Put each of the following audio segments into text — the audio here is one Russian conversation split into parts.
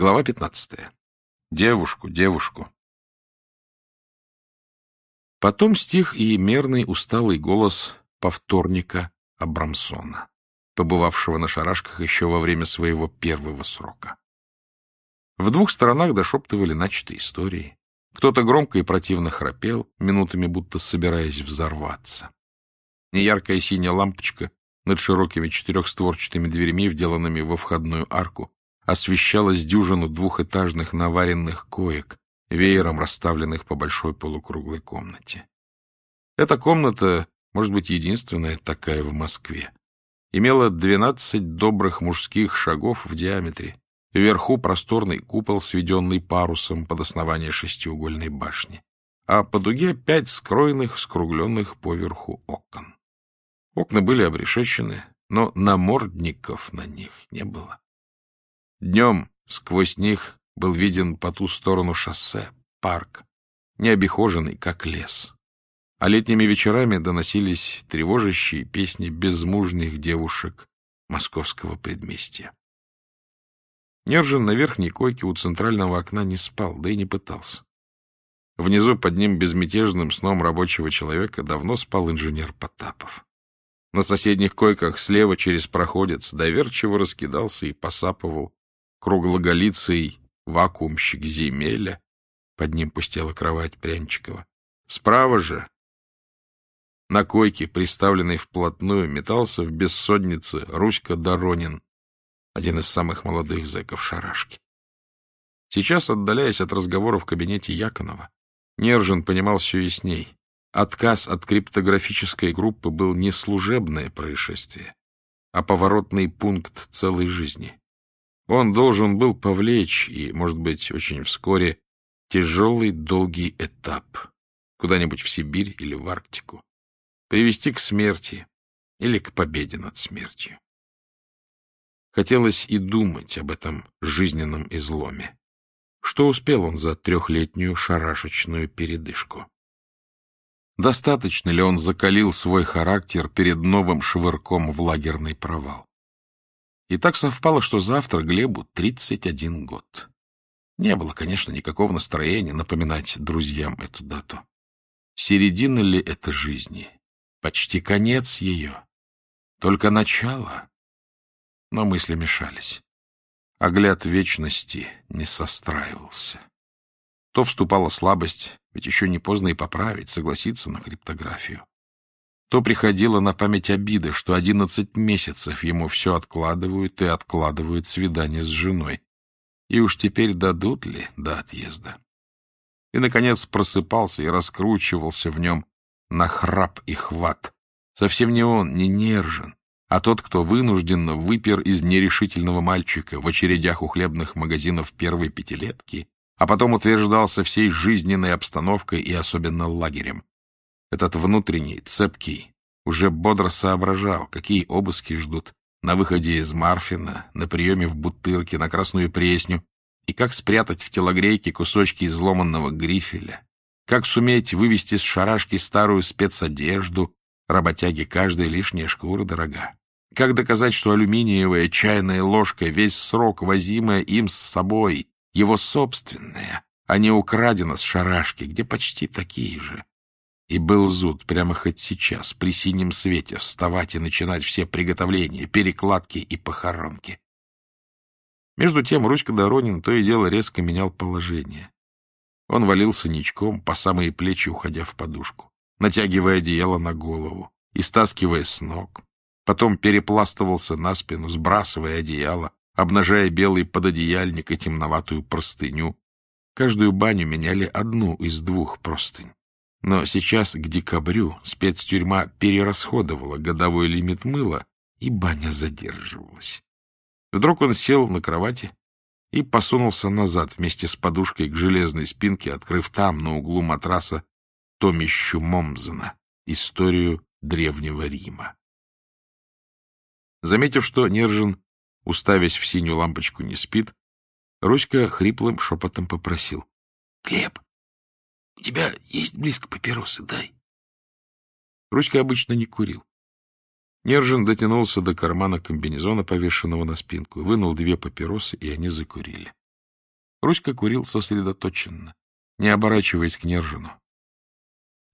Глава пятнадцатая. Девушку, девушку. Потом стих и мерный усталый голос повторника Абрамсона, побывавшего на шарашках еще во время своего первого срока. В двух сторонах дошептывали начатые истории. Кто-то громко и противно храпел, минутами будто собираясь взорваться. Неяркая синяя лампочка над широкими четырехстворчатыми дверями, вделанными во входную арку, освещалась дюжину двухэтажных наваренных коек, веером расставленных по большой полукруглой комнате. Эта комната, может быть, единственная такая в Москве, имела двенадцать добрых мужских шагов в диаметре, вверху просторный купол, сведенный парусом под основание шестиугольной башни, а по дуге пять скроенных, скругленных поверху окон. Окна были обрешечены, но намордников на них не было. Днем сквозь них был виден по ту сторону шоссе парк, необихоженный, как лес. А летними вечерами доносились тревожащие песни безмужних девушек московского предместья. Нержин на верхней койке у центрального окна не спал, да и не пытался. Внизу под ним безмятежным сном рабочего человека давно спал инженер Потапов. На соседних койках слева через проходец доверчиво раскидался и посапывал круглоголицый вакуумщик земеля. Под ним пустела кровать Прянчикова. Справа же, на койке, приставленной вплотную, метался в бессоннице Руська Доронин, один из самых молодых зэков шарашки. Сейчас, отдаляясь от разговора в кабинете Яконова, Нержин понимал все ясней. Отказ от криптографической группы был не служебное происшествие, а поворотный пункт целой жизни. Он должен был повлечь, и, может быть, очень вскоре, тяжелый долгий этап куда-нибудь в Сибирь или в Арктику, привести к смерти или к победе над смертью. Хотелось и думать об этом жизненном изломе. Что успел он за трехлетнюю шарашечную передышку? Достаточно ли он закалил свой характер перед новым швырком в лагерный провал? И так совпало, что завтра Глебу 31 год. Не было, конечно, никакого настроения напоминать друзьям эту дату. Середина ли это жизни? Почти конец ее. Только начало. Но мысли мешались. Огляд вечности не состраивался. То вступала слабость, ведь еще не поздно и поправить, согласиться на криптографию то приходило на память обида, что одиннадцать месяцев ему все откладывают и откладывают свидание с женой. И уж теперь дадут ли до отъезда? И, наконец, просыпался и раскручивался в нем на храп и хват. Совсем не он, не Нержин, а тот, кто вынужденно выпер из нерешительного мальчика в очередях у хлебных магазинов первой пятилетки, а потом утверждался всей жизненной обстановкой и особенно лагерем. Этот внутренний, цепкий, уже бодро соображал, какие обыски ждут на выходе из Марфина, на приеме в Бутырке, на Красную Пресню, и как спрятать в телогрейке кусочки изломанного грифеля, как суметь вывести с шарашки старую спецодежду, работяги каждая лишняя шкура дорога. Как доказать, что алюминиевая чайная ложка, весь срок, возимая им с собой, его собственная, а не украдена с шарашки, где почти такие же. И был зуд прямо хоть сейчас, при синем свете, вставать и начинать все приготовления, перекладки и похоронки. Между тем Руська Доронин то и дело резко менял положение. Он валился ничком, по самые плечи уходя в подушку, натягивая одеяло на голову и стаскивая с ног. Потом перепластывался на спину, сбрасывая одеяло, обнажая белый пододеяльник и темноватую простыню. Каждую баню меняли одну из двух простынь. Но сейчас, к декабрю, спецтюрьма перерасходовала годовой лимит мыла, и баня задерживалась. Вдруг он сел на кровати и посунулся назад вместе с подушкой к железной спинке, открыв там, на углу матраса, томищу Момзена, историю Древнего Рима. Заметив, что Нержин, уставясь в синюю лампочку, не спит, Руська хриплым шепотом попросил. — Глеб, у тебя есть близко папиросы, дай. Руська обычно не курил. Нержин дотянулся до кармана комбинезона, повешенного на спинку, вынул две папиросы, и они закурили. Руська курил сосредоточенно, не оборачиваясь к Нержину.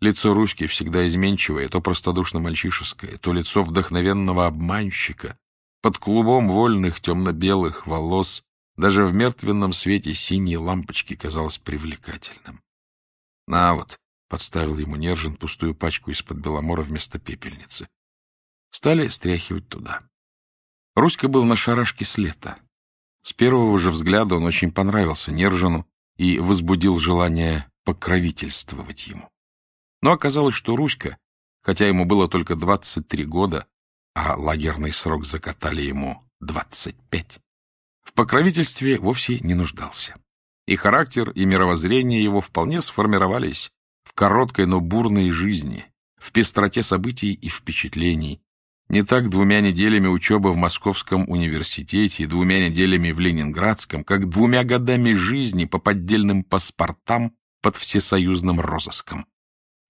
Лицо Руськи всегда изменчивое, то простодушно-мальчишеское, то лицо вдохновенного обманщика, под клубом вольных темно-белых волос, даже в мертвенном свете синей лампочки казалось привлекательным. — На вот, — подставил ему Нержин пустую пачку из-под беломора вместо пепельницы. Стали стряхивать туда. Руська был на шарашке с лета. С первого же взгляда он очень понравился Нержину и возбудил желание покровительствовать ему. Но оказалось, что Руська, хотя ему было только 23 года, а лагерный срок закатали ему 25, в покровительстве вовсе не нуждался. И характер, и мировоззрение его вполне сформировались в короткой, но бурной жизни, в пестроте событий и впечатлений. Не так двумя неделями учебы в Московском университете и двумя неделями в Ленинградском, как двумя годами жизни по поддельным паспортам под всесоюзным розыском.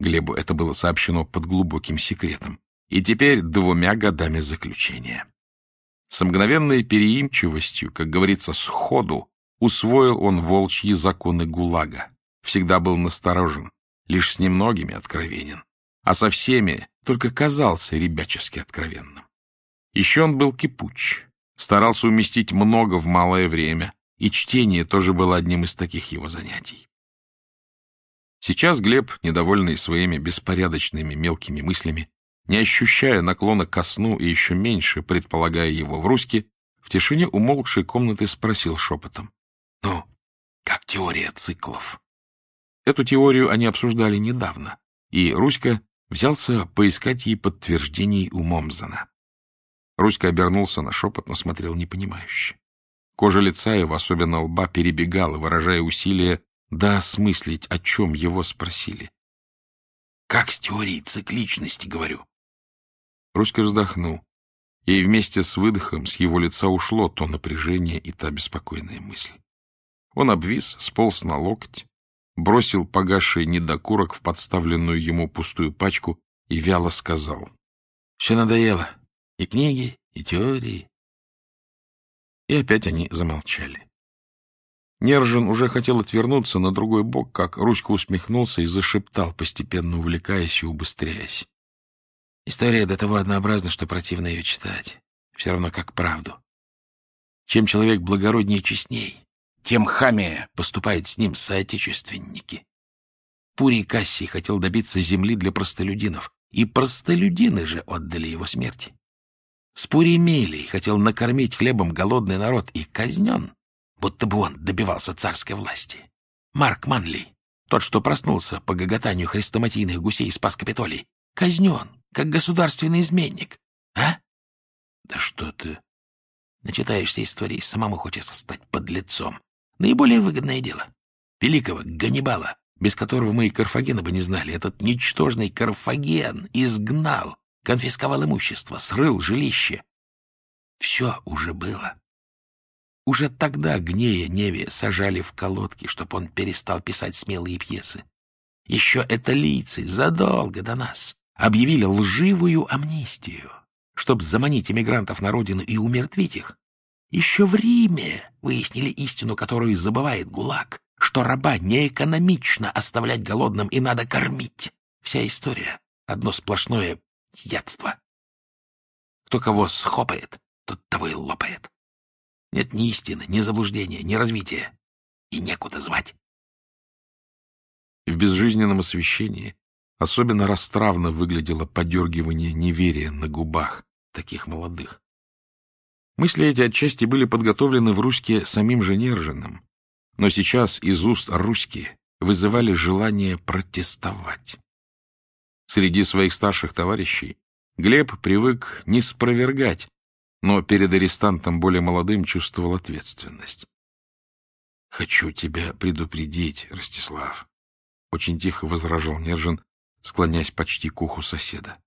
Глебу это было сообщено под глубоким секретом. И теперь двумя годами заключения. С мгновенной переимчивостью, как говорится, сходу, усвоил он волчьи законы ГУЛАГа. Всегда был насторожен, лишь с немногими откровенен. А со всеми только казался ребячески откровенным. Еще он был кипуч, старался уместить много в малое время, и чтение тоже было одним из таких его занятий. Сейчас Глеб, недовольный своими беспорядочными мелкими мыслями, не ощущая наклона ко сну и еще меньше предполагая его в русски, в тишине умолкшей комнаты спросил шепотом. — теория циклов? Эту теорию они обсуждали недавно, и Руська взялся поискать ей подтверждений у Момзана. Руська обернулся на шепот, но смотрел непонимающе. Кожа лица его, особенно лба, перебегала, выражая усилие да осмыслить, о чем его спросили. — Как с теорией цикличности, говорю? Руська вздохнул, и вместе с выдохом с его лица ушло то напряжение и та беспокойная мысль. Он обвис, сполз на локоть, бросил погасший недокурок в подставленную ему пустую пачку и вяло сказал. — Все надоело. И книги, и теории. И опять они замолчали. Нержин уже хотел отвернуться на другой бок, как Руська усмехнулся и зашептал, постепенно увлекаясь и убыстряясь. История до того однообразна, что противно ее читать. Все равно как правду. Чем человек благороднее и честней, тем хамее поступают с ним соотечественники. Пурий Кассий хотел добиться земли для простолюдинов, и простолюдины же отдали его смерти. Спурий Мелий хотел накормить хлебом голодный народ и казнен будто бы он добивался царской власти. Марк Манли, тот, что проснулся по гоготанию хрестоматийных гусей спас Капитолий, казнен, как государственный изменник. А? Да что ты... Начитаешься истории, самому хочется стать подлецом. Наиболее выгодное дело. Великого Ганнибала, без которого мы и Карфагена бы не знали, этот ничтожный Карфаген изгнал, конфисковал имущество, срыл жилище. Все уже было. Уже тогда Гнея Неве сажали в колодки, чтобы он перестал писать смелые пьесы. Еще эталийцы задолго до нас объявили лживую амнистию, чтобы заманить эмигрантов на родину и умертвить их. Еще в Риме выяснили истину, которую забывает ГУЛАГ, что раба неэкономично оставлять голодным и надо кормить. Вся история — одно сплошное ядство. Кто кого схопает, тот того и лопает. Нет ни истины, ни заблуждения, ни развития. И некуда звать. В безжизненном освещении особенно расстравно выглядело подергивание неверия на губах таких молодых. Мысли эти отчасти были подготовлены в Руське самим же Нержиным, но сейчас из уст Руськи вызывали желание протестовать. Среди своих старших товарищей Глеб привык не спровергать но перед арестантом более молодым чувствовал ответственность. — Хочу тебя предупредить, Ростислав, — очень тихо возражал Нержин, склоняясь почти к уху соседа.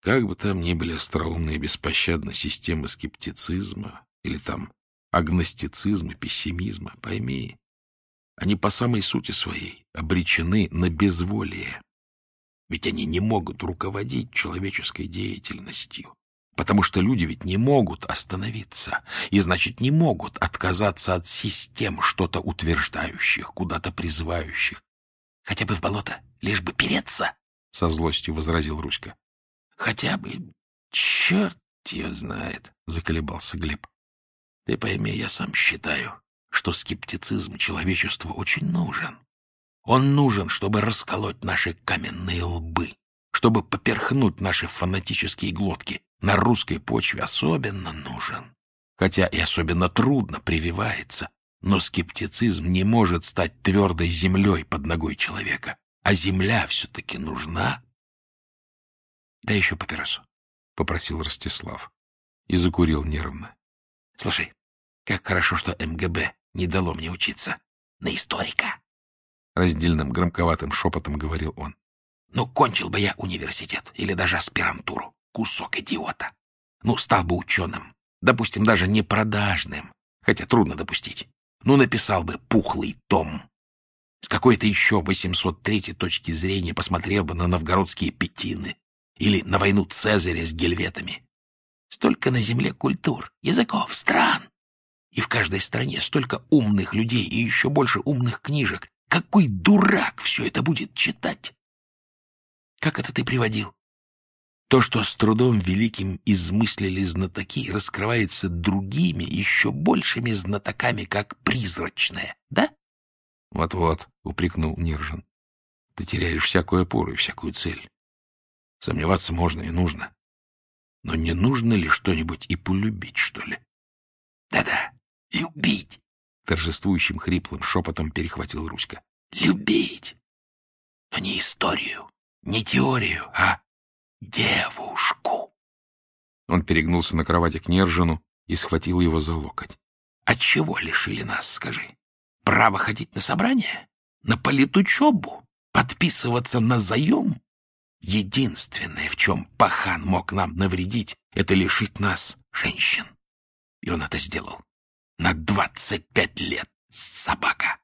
Как бы там ни были остроумны и беспощадны системы скептицизма или там агностицизма, пессимизма, пойми, они по самой сути своей обречены на безволие. Ведь они не могут руководить человеческой деятельностью Потому что люди ведь не могут остановиться, и, значит, не могут отказаться от систем, что-то утверждающих, куда-то призывающих. — Хотя бы в болото, лишь бы переться, — со злостью возразил Руська. — Хотя бы... Черт ее знает, — заколебался Глеб. — Ты пойми, я сам считаю, что скептицизм человечеству очень нужен. Он нужен, чтобы расколоть наши каменные лбы, чтобы поперхнуть наши фанатические глотки, на русской почве особенно нужен. Хотя и особенно трудно прививается, но скептицизм не может стать твердой землей под ногой человека, а земля все-таки нужна. — Да еще папиросу, — попросил Ростислав и закурил нервно. — Слушай, как хорошо, что МГБ не дало мне учиться на историка. Раздельным громковатым шепотом говорил он. Ну, кончил бы я университет или даже аспирантуру. Кусок идиота. Ну, стал бы ученым. Допустим, даже не продажным. Хотя трудно допустить. Ну, написал бы пухлый том. С какой-то еще 803 точки зрения посмотрел бы на новгородские петины или на войну Цезаря с гельветами. Столько на земле культур, языков, стран. И в каждой стране столько умных людей и еще больше умных книжек. Какой дурак все это будет читать? Как это ты приводил? То, что с трудом великим измыслили знатоки, раскрывается другими, еще большими знатоками, как призрачное, да? Вот — упрекнул Нержин. — Ты теряешь всякую опору и всякую цель. Сомневаться можно и нужно. Но не нужно ли что-нибудь и полюбить, что ли? Да — Да-да, любить! — торжествующим хриплым шепотом перехватил Руська. — Любить! Но не историю, не теорию, а девушку. Он перегнулся на кровати к Нержину и схватил его за локоть. — От чего лишили нас, скажи? Право ходить на собрание? На политучебу? Подписываться на заем? Единственное, в чем пахан мог нам навредить, это лишить нас женщин. И он это сделал. На двадцать пять лет, собака.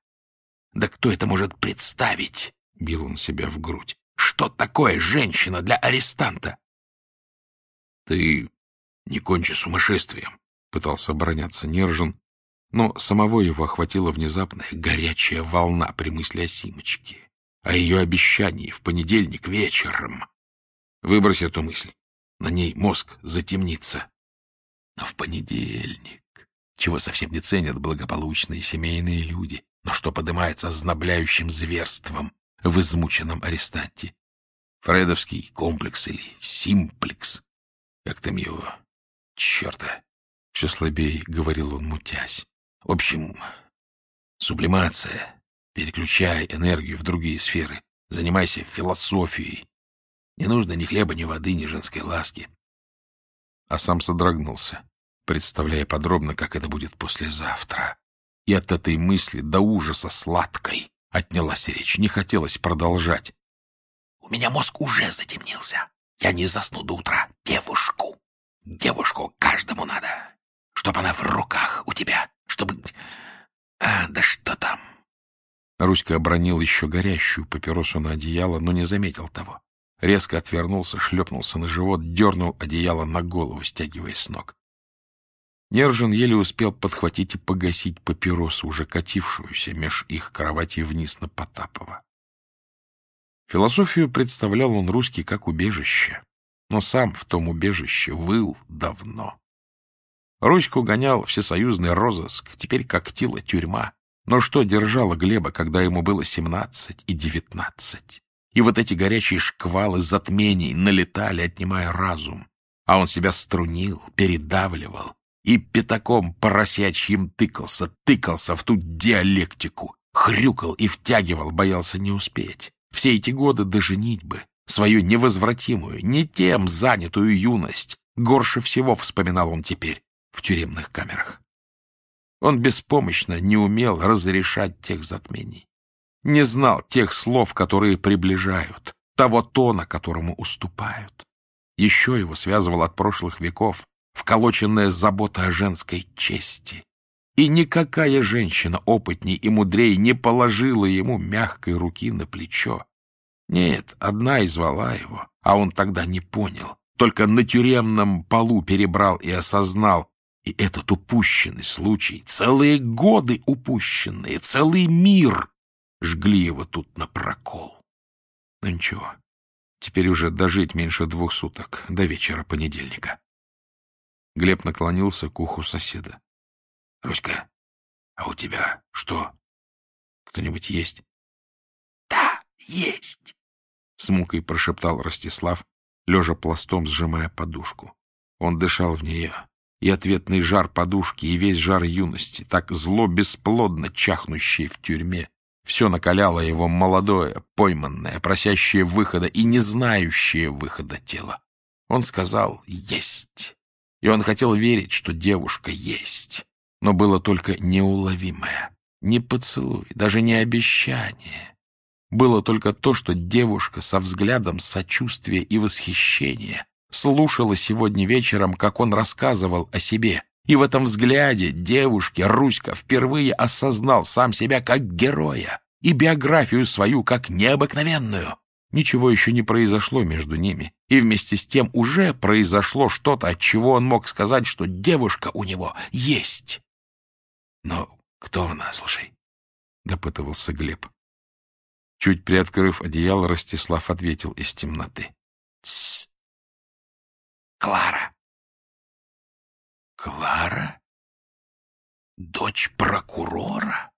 Да кто это может представить? Бил он себя в грудь. Что такое женщина для арестанта? — Ты не кончи сумасшествием, — пытался обороняться Нержин, но самого его охватила внезапная горячая волна при мысли о Симочке, о ее обещании в понедельник вечером. Выбрось эту мысль, на ней мозг затемнится. Но в понедельник, чего совсем не ценят благополучные семейные люди, но что поднимается ознобляющим зверством, в измученном арестанте. Фредовский комплекс или симплекс. Как там его? Черта! Все слабее, — говорил он, мутясь. В общем, сублимация. Переключай энергию в другие сферы. Занимайся философией. Не нужно ни хлеба, ни воды, ни женской ласки. А сам содрогнулся, представляя подробно, как это будет послезавтра. И от этой мысли до ужаса сладкой Отнялась речь, не хотелось продолжать. — У меня мозг уже затемнился. Я не засну до утра. Девушку. Девушку каждому надо. Чтоб она в руках у тебя. Чтобы... А, да что там? Руська обронил еще горящую папиросу на одеяло, но не заметил того. Резко отвернулся, шлепнулся на живот, дернул одеяло на голову, стягивая с ног. Нержин еле успел подхватить и погасить папиросу, уже катившуюся меж их кровати вниз на Потапова. Философию представлял он русский как убежище, но сам в том убежище выл давно. Руську гонял всесоюзный розыск, теперь когтила тюрьма. Но что держало Глеба, когда ему было семнадцать и девятнадцать? И вот эти горячие шквалы затмений налетали, отнимая разум. А он себя струнил, передавливал, и пятаком поросячьим тыкался, тыкался в ту диалектику, хрюкал и втягивал, боялся не успеть. Все эти годы доженить бы, свою невозвратимую, не тем занятую юность, горше всего вспоминал он теперь в тюремных камерах. Он беспомощно не умел разрешать тех затмений, не знал тех слов, которые приближают, того тона, которому уступают. Еще его связывал от прошлых веков вколоченная забота о женской чести. И никакая женщина опытней и мудрее не положила ему мягкой руки на плечо. Нет, одна и звала его, а он тогда не понял, только на тюремном полу перебрал и осознал, и этот упущенный случай, целые годы упущенные, целый мир жгли его тут на прокол. Ну ничего, теперь уже дожить меньше двух суток, до вечера понедельника. Глеб наклонился к уху соседа. — Руська, а у тебя что? Кто-нибудь есть? — Да, есть, — с мукой прошептал Ростислав, лежа пластом сжимая подушку. Он дышал в нее, и ответный жар подушки, и весь жар юности, так зло бесплодно чахнущий в тюрьме, все накаляло его молодое, пойманное, просящее выхода и не знающее выхода тело. Он сказал «есть», и он хотел верить, что девушка есть, но было только неуловимое, не поцелуй, даже не обещание. Было только то, что девушка со взглядом сочувствия и восхищения слушала сегодня вечером, как он рассказывал о себе. И в этом взгляде девушки Руська впервые осознал сам себя как героя и биографию свою как необыкновенную. Ничего еще не произошло между ними, и вместе с тем уже произошло что-то, от чего он мог сказать, что девушка у него есть. Но кто она, слушай? — допытывался Глеб. Чуть приоткрыв одеяло, Ростислав ответил из темноты. — Тссс. Клара. Клара? Дочь прокурора?